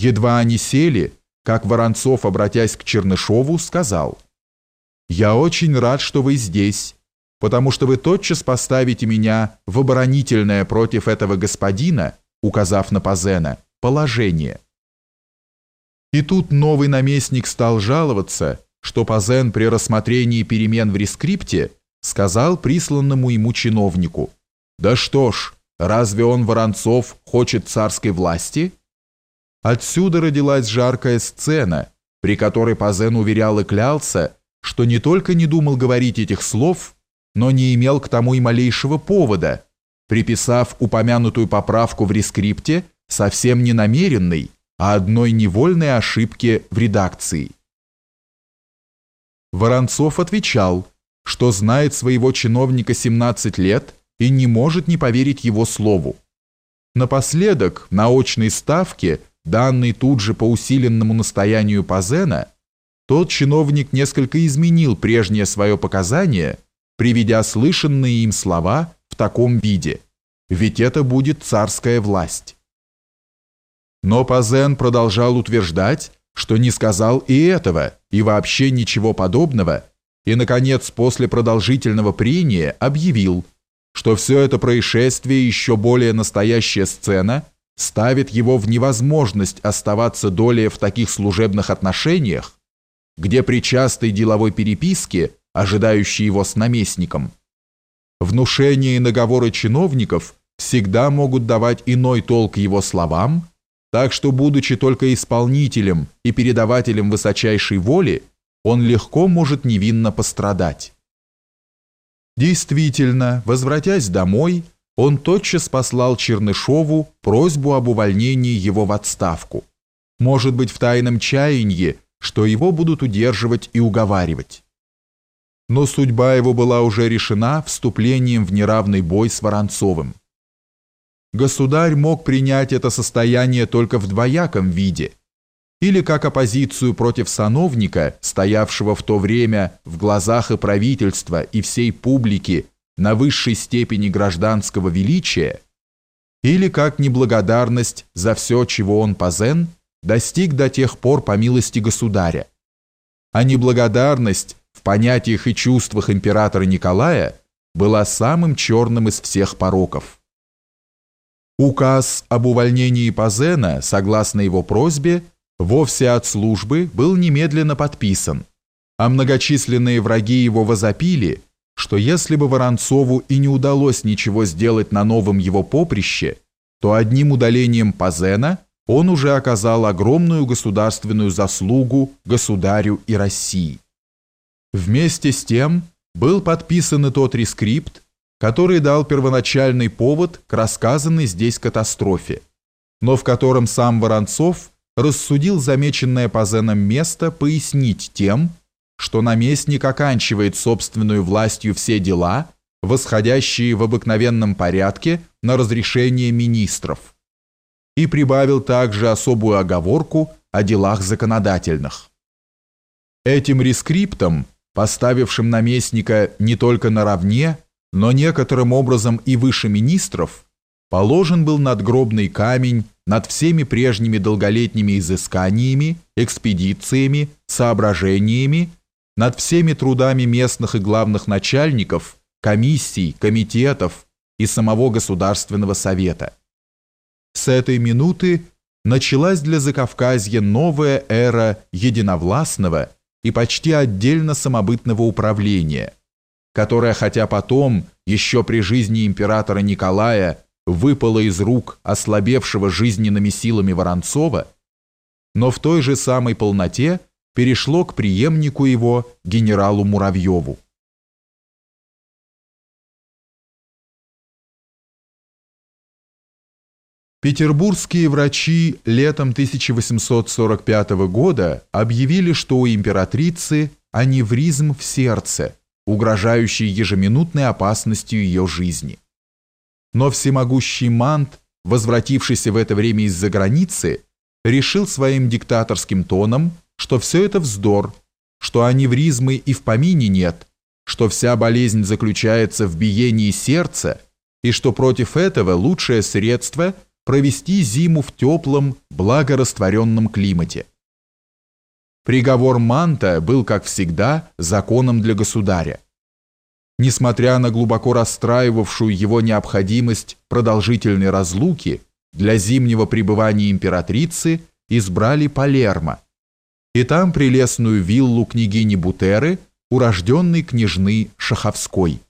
Едва они сели, как Воронцов, обратясь к Чернышову, сказал «Я очень рад, что вы здесь, потому что вы тотчас поставите меня в оборонительное против этого господина, указав на Пазена, положение». И тут новый наместник стал жаловаться, что Пазен при рассмотрении перемен в рескрипте сказал присланному ему чиновнику «Да что ж, разве он, Воронцов, хочет царской власти?» Отсюда родилась жаркая сцена, при которой Пазен уверял и клялся, что не только не думал говорить этих слов, но не имел к тому и малейшего повода, приписав упомянутую поправку в рескрипте совсем не намеренной, а одной невольной ошибке в редакции. Воронцов отвечал, что знает своего чиновника 17 лет и не может не поверить его слову. Напоследок, на очной ставке, данной тут же по усиленному настоянию Пазена, тот чиновник несколько изменил прежнее свое показание, приведя слышанные им слова в таком виде, ведь это будет царская власть. Но Пазен продолжал утверждать, что не сказал и этого, и вообще ничего подобного, и, наконец, после продолжительного прения объявил, что все это происшествие еще более настоящая сцена ставит его в невозможность оставаться долее в таких служебных отношениях, где при частой деловой переписке, ожидающей его с наместником, внушения и наговоры чиновников всегда могут давать иной толк его словам, так что, будучи только исполнителем и передавателем высочайшей воли, он легко может невинно пострадать. Действительно, возвратясь домой, он тотчас послал Чернышову просьбу об увольнении его в отставку, может быть, в тайном чаянии, что его будут удерживать и уговаривать. Но судьба его была уже решена вступлением в неравный бой с Воронцовым. Государь мог принять это состояние только в двояком виде, или как оппозицию против сановника, стоявшего в то время в глазах и правительства, и всей публики на высшей степени гражданского величия, или как неблагодарность за все, чего он, Пазен, достиг до тех пор по милости государя. А неблагодарность в понятиях и чувствах императора Николая была самым черным из всех пороков. Указ об увольнении Пазена, согласно его просьбе, вовсе от службы был немедленно подписан, а многочисленные враги его возопили, что если бы Воронцову и не удалось ничего сделать на новом его поприще, то одним удалением Пазена он уже оказал огромную государственную заслугу государю и России. Вместе с тем был подписан и тот рескрипт, который дал первоначальный повод к рассказанной здесь катастрофе, но в котором сам Воронцов рассудил замеченное Пазеном место пояснить тем, что наместник оканчивает собственную властью все дела, восходящие в обыкновенном порядке на разрешение министров, и прибавил также особую оговорку о делах законодательных. Этим рескриптом, поставившим наместника не только наравне, но некоторым образом и выше министров, положен был надгробный камень над всеми прежними долголетними изысканиями, экспедициями, соображениями, над всеми трудами местных и главных начальников, комиссий, комитетов и самого Государственного Совета. С этой минуты началась для Закавказья новая эра единовластного и почти отдельно самобытного управления – которая, хотя потом, еще при жизни императора Николая, выпала из рук ослабевшего жизненными силами Воронцова, но в той же самой полноте перешло к преемнику его, генералу Муравьеву. Петербургские врачи летом 1845 года объявили, что у императрицы аневризм в сердце, угрожающей ежеминутной опасностью ее жизни. Но всемогущий Мант, возвратившийся в это время из-за границы, решил своим диктаторским тоном, что все это вздор, что аневризмы и в помине нет, что вся болезнь заключается в биении сердца и что против этого лучшее средство провести зиму в теплом, благорастворенном климате. Приговор Манта был, как всегда, законом для государя. Несмотря на глубоко расстраивавшую его необходимость продолжительной разлуки, для зимнего пребывания императрицы избрали Палермо, и там прелестную виллу княгини Бутеры, урожденной княжны Шаховской.